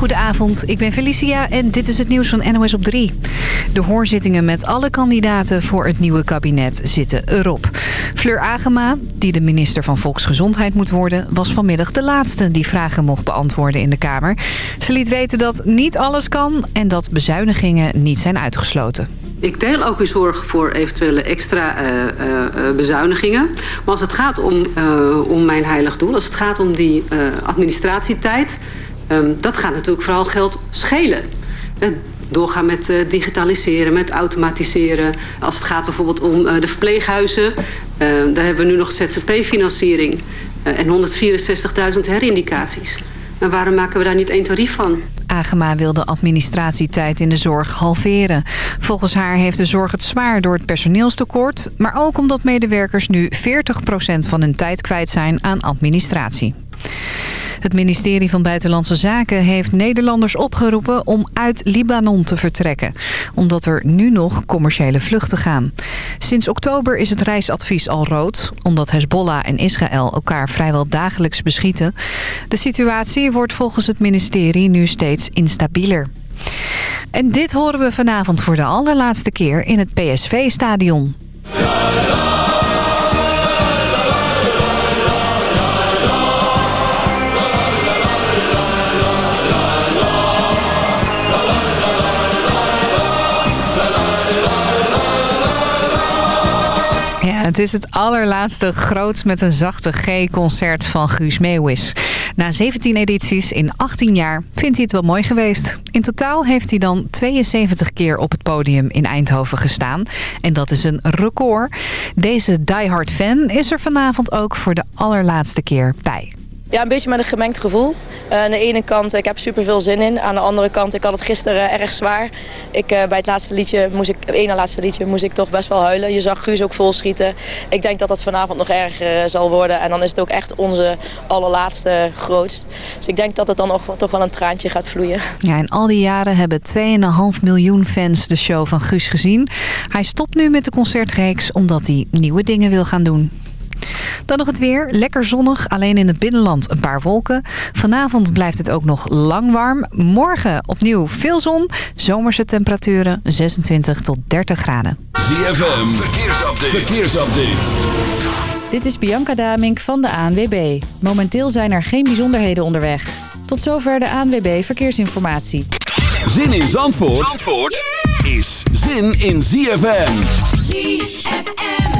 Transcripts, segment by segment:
Goedenavond, ik ben Felicia en dit is het nieuws van NOS op 3. De hoorzittingen met alle kandidaten voor het nieuwe kabinet zitten erop. Fleur Agema, die de minister van Volksgezondheid moet worden... was vanmiddag de laatste die vragen mocht beantwoorden in de Kamer. Ze liet weten dat niet alles kan en dat bezuinigingen niet zijn uitgesloten. Ik deel ook uw zorg voor eventuele extra uh, uh, bezuinigingen. Maar als het gaat om, om mijn heilig doel, als het gaat om die administratietijd... Um, dat gaat natuurlijk vooral geld schelen. Doorgaan met digitaliseren, met automatiseren. Als het gaat bijvoorbeeld om de verpleeghuizen. daar hebben we nu nog ZZP-financiering. en 164.000 herindicaties. Maar waarom maken we daar niet één tarief van? Agema wil de administratietijd in de zorg halveren. Volgens haar heeft de zorg het zwaar door het personeelstekort... maar ook omdat medewerkers nu 40% van hun tijd kwijt zijn aan administratie. Het ministerie van Buitenlandse Zaken heeft Nederlanders opgeroepen om uit Libanon te vertrekken. Omdat er nu nog commerciële vluchten gaan. Sinds oktober is het reisadvies al rood. Omdat Hezbollah en Israël elkaar vrijwel dagelijks beschieten. De situatie wordt volgens het ministerie nu steeds instabieler. En dit horen we vanavond voor de allerlaatste keer in het PSV-stadion. Het is het allerlaatste groots met een zachte G-concert van Guus Meeuwis. Na 17 edities in 18 jaar vindt hij het wel mooi geweest. In totaal heeft hij dan 72 keer op het podium in Eindhoven gestaan. En dat is een record. Deze diehard fan is er vanavond ook voor de allerlaatste keer bij. Ja, een beetje met een gemengd gevoel. Uh, aan de ene kant, ik heb super veel zin in. Aan de andere kant, ik had het gisteren erg zwaar. Ik, uh, bij het laatste liedje, moest ik, het ene laatste liedje, moest ik toch best wel huilen. Je zag Guus ook vol schieten. Ik denk dat dat vanavond nog erger uh, zal worden. En dan is het ook echt onze allerlaatste grootst. Dus ik denk dat het dan toch wel een traantje gaat vloeien. Ja, in al die jaren hebben 2,5 miljoen fans de show van Guus gezien. Hij stopt nu met de concertreeks omdat hij nieuwe dingen wil gaan doen. Dan nog het weer. Lekker zonnig, alleen in het binnenland een paar wolken. Vanavond blijft het ook nog lang warm. Morgen opnieuw veel zon. Zomerse temperaturen 26 tot 30 graden. ZFM, verkeersupdate. verkeersupdate. Dit is Bianca Damink van de ANWB. Momenteel zijn er geen bijzonderheden onderweg. Tot zover de ANWB Verkeersinformatie. Zin in Zandvoort, Zandvoort is zin in ZFM. ZFM.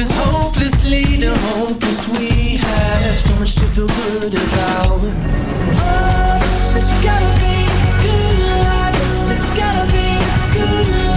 is hopelessly the hopeless. We have So much to feel good about. Oh, this has gotta be good. Love This has gotta be good. love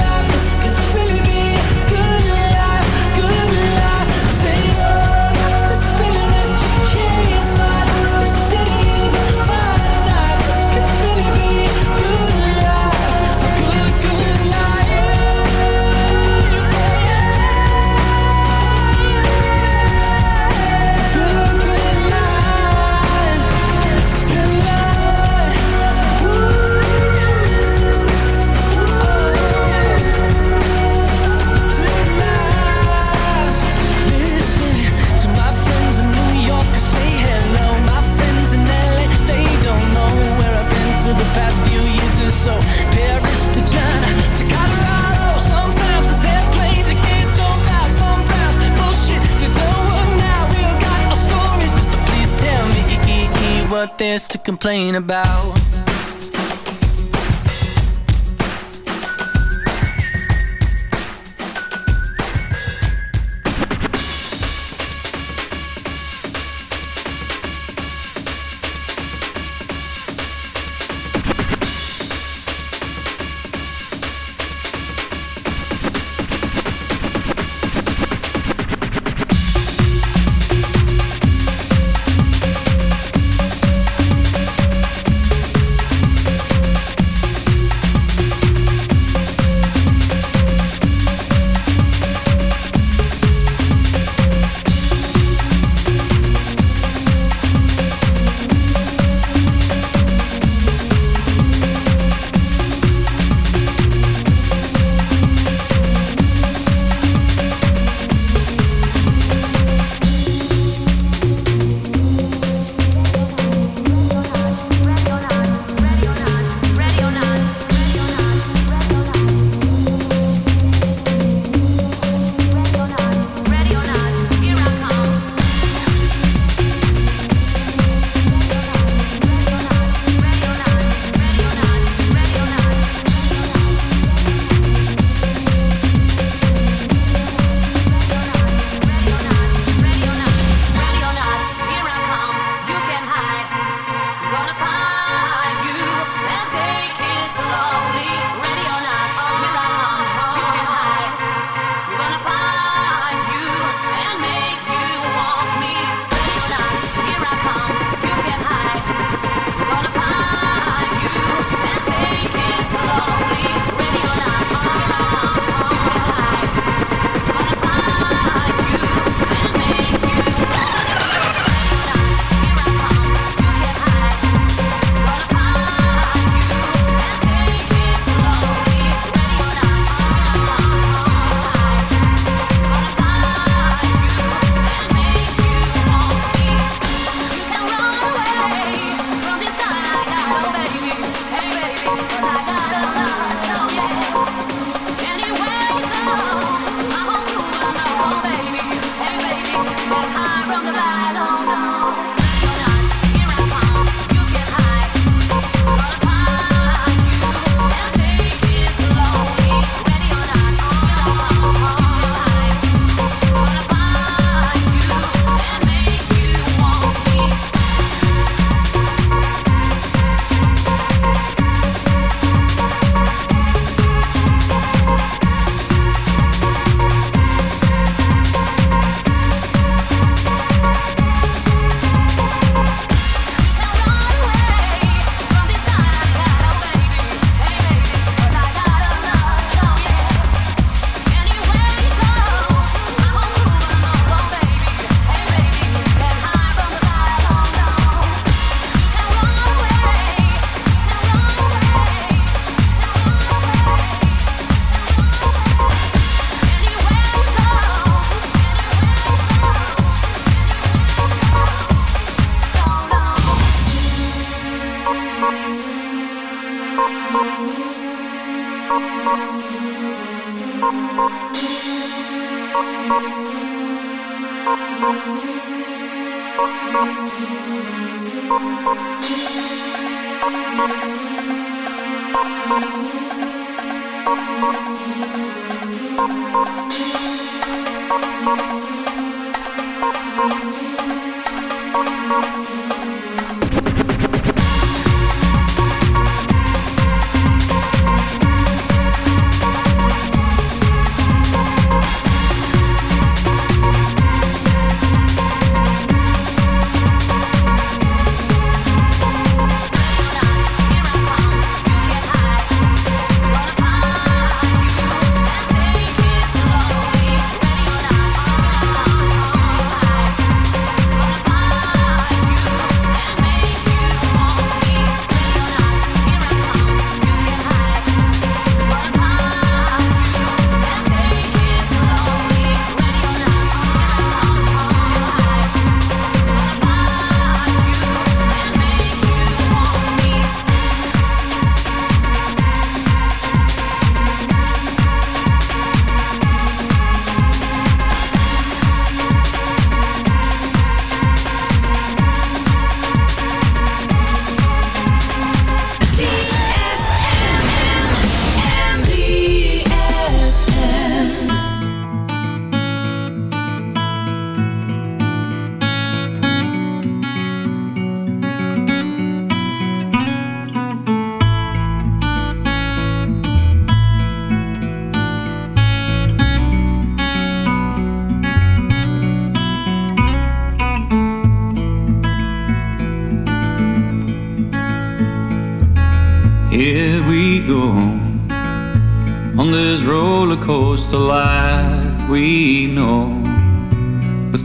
but there's to complain about.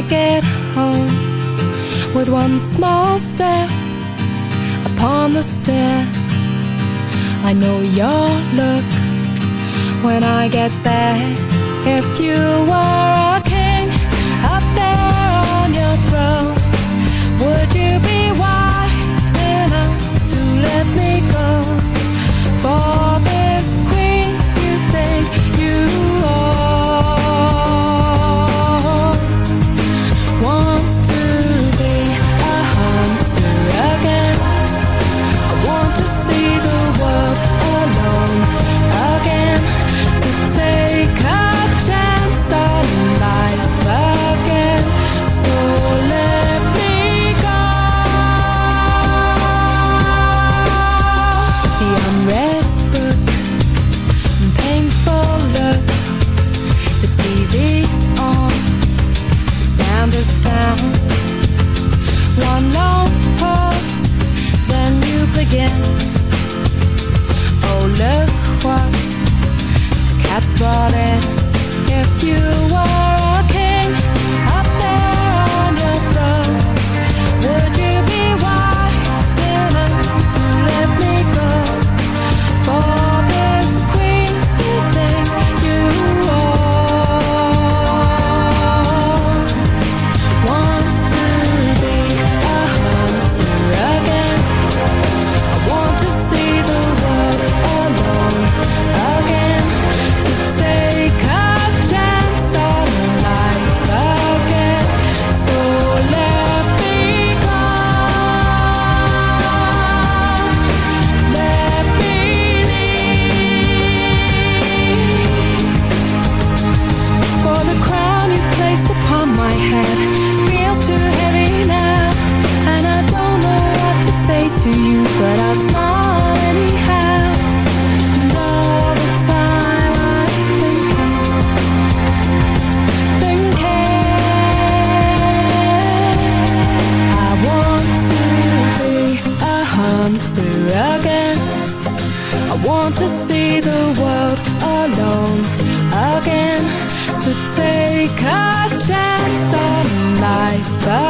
I get home with one small step upon the stair. I know your look when I get there. If you were a king up there on your throne, would you be wise enough to let me if you a chance on life.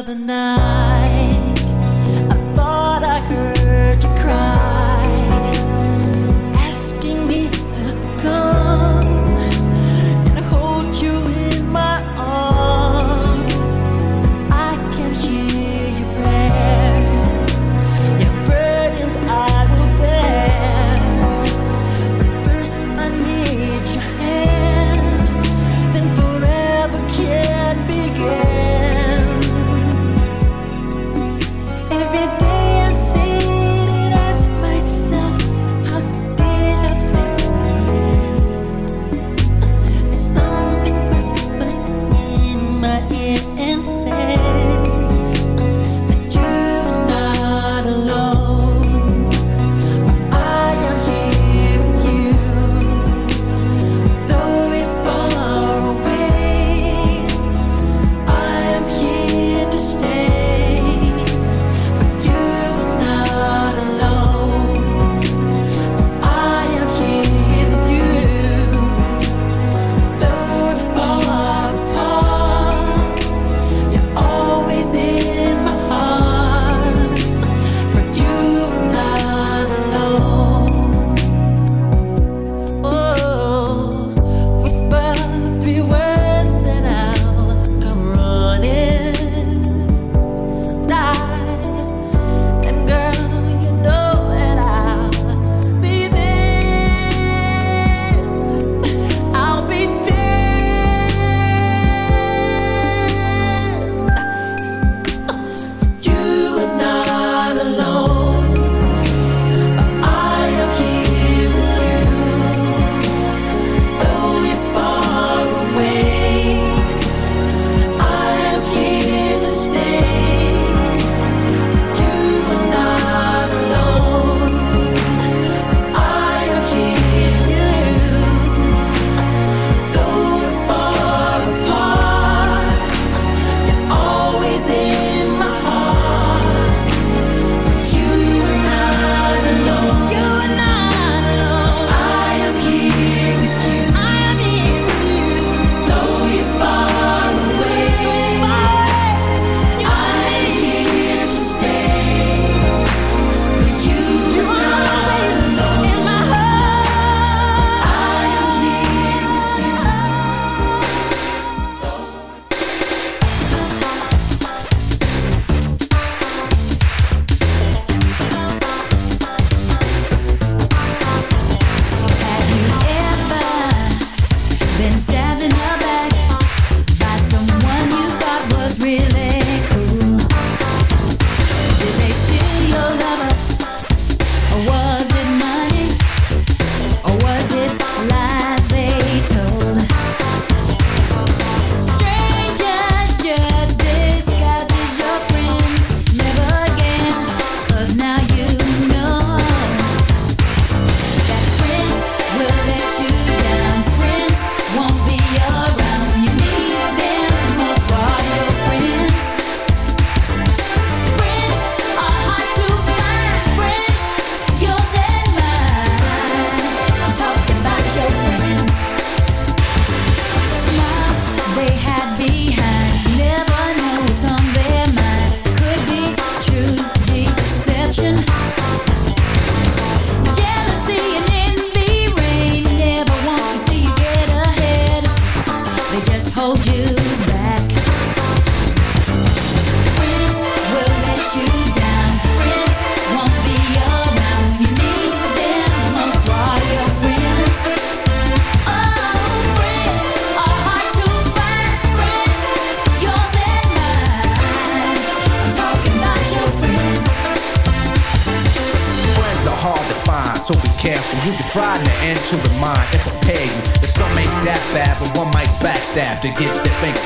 Other night,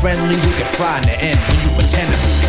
Friendly, you can in the end when you pretend to be.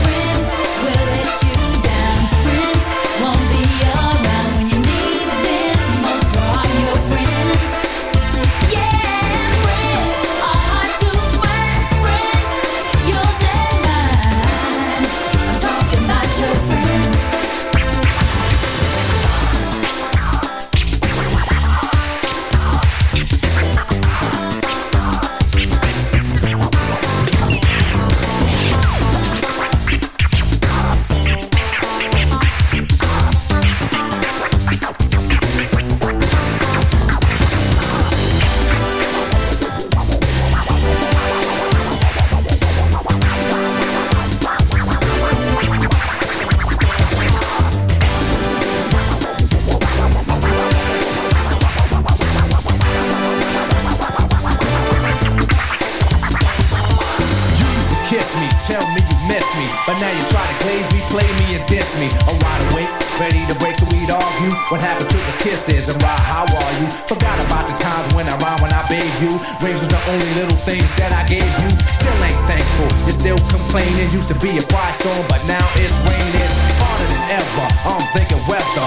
And why? How are you? Forgot about the times when I rhymed when I bathed you. Rings was the only little things that I gave you. Still ain't thankful, you're still complaining. Used to be a quiet storm, but now it's raining harder than ever. I'm thinking weather,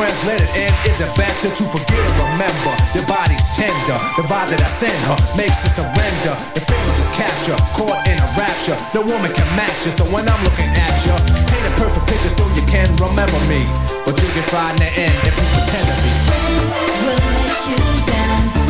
and we should friends. Let it end. Is it better to forget or remember? Your body's tender, the vibe that I send her makes her surrender. The feelings of capture, caught in a rapture. No woman can match you, so when I'm looking at you, paint a perfect picture so you can remember me. But you can find the end if you pretend to be. will let you down.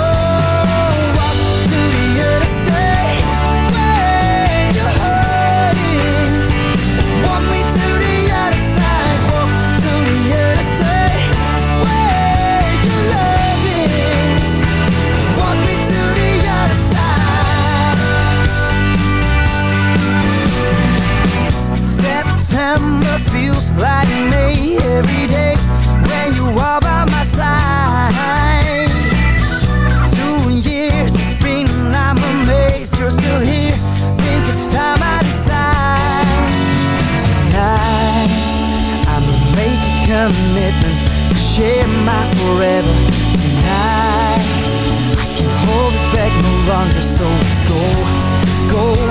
commitment to Share my forever tonight. I can't hold it back no longer So let's go, go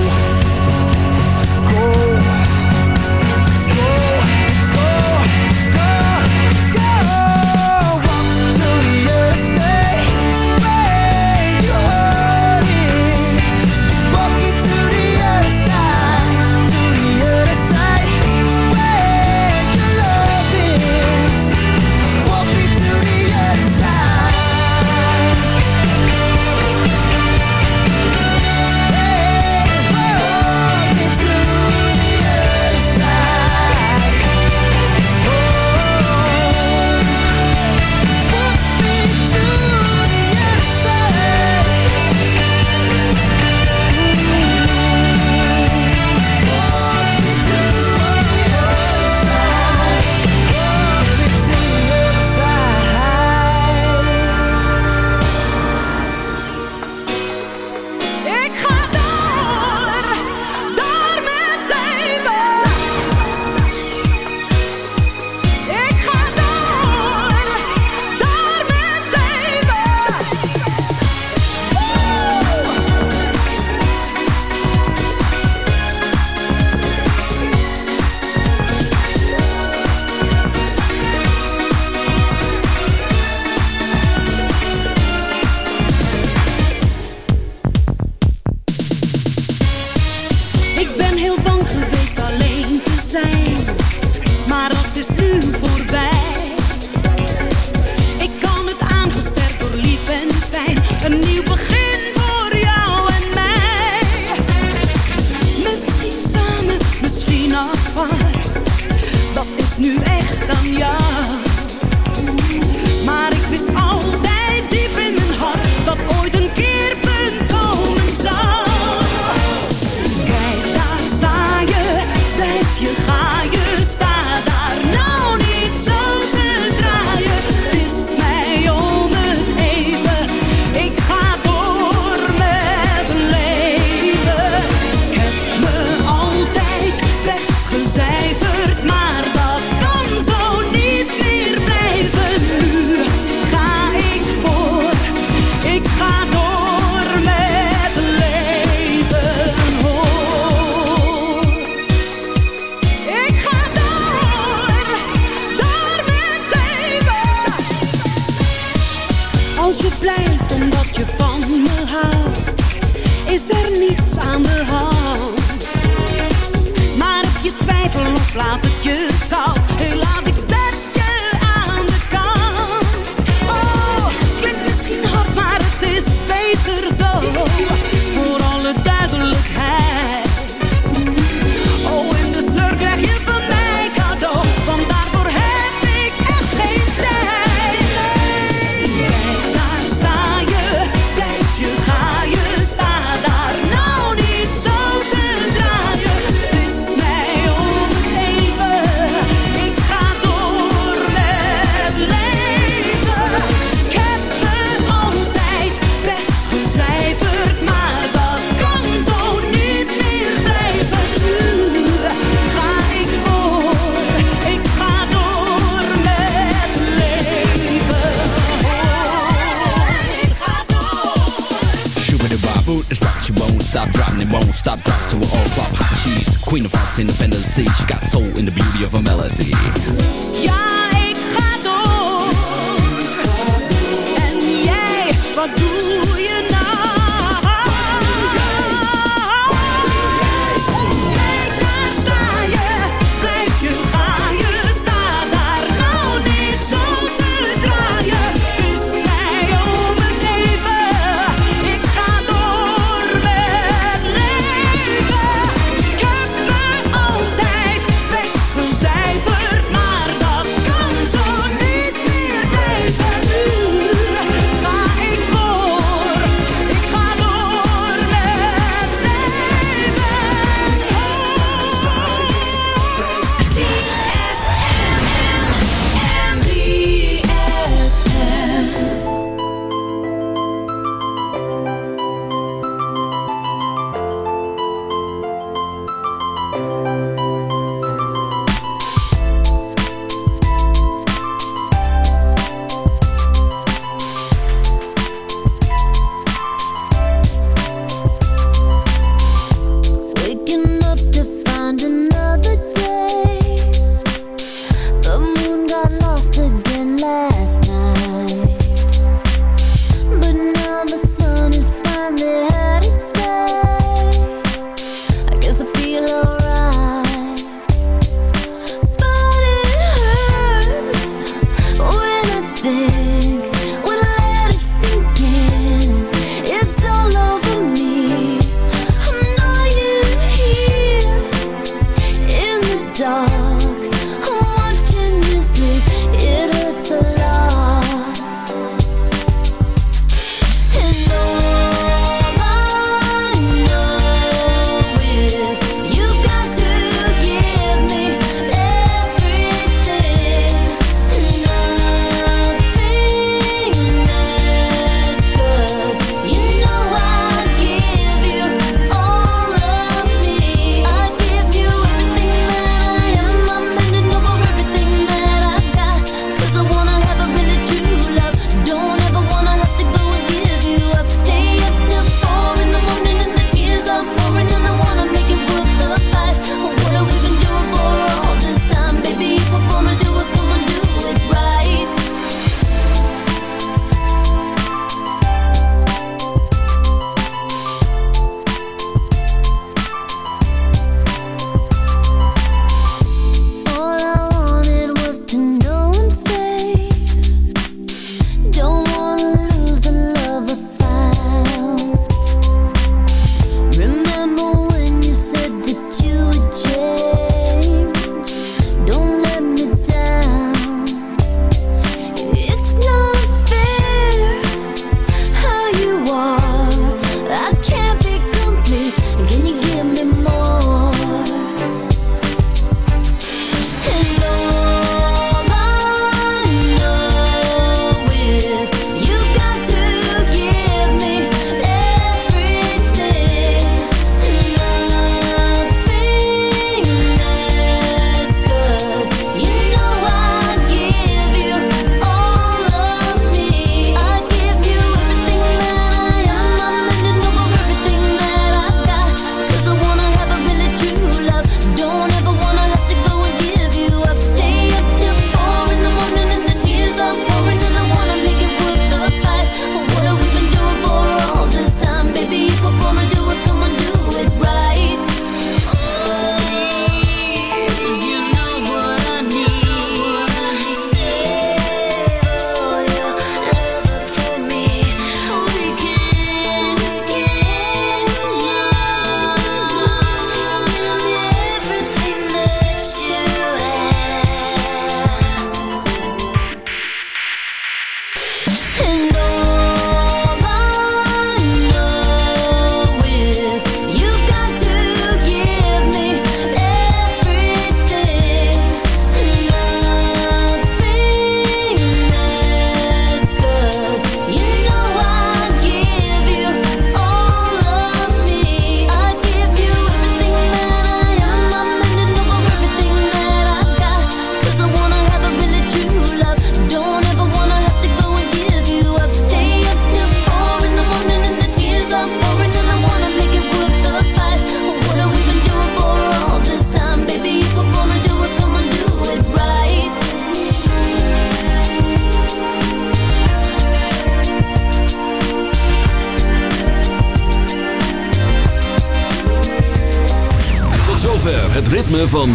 stop, dropping it won't stop, drop to an all flop hot cheese. Queen of hearts, independent sea. She got soul in the beauty of her melody. Ja, ik ga door. En jij, wat doe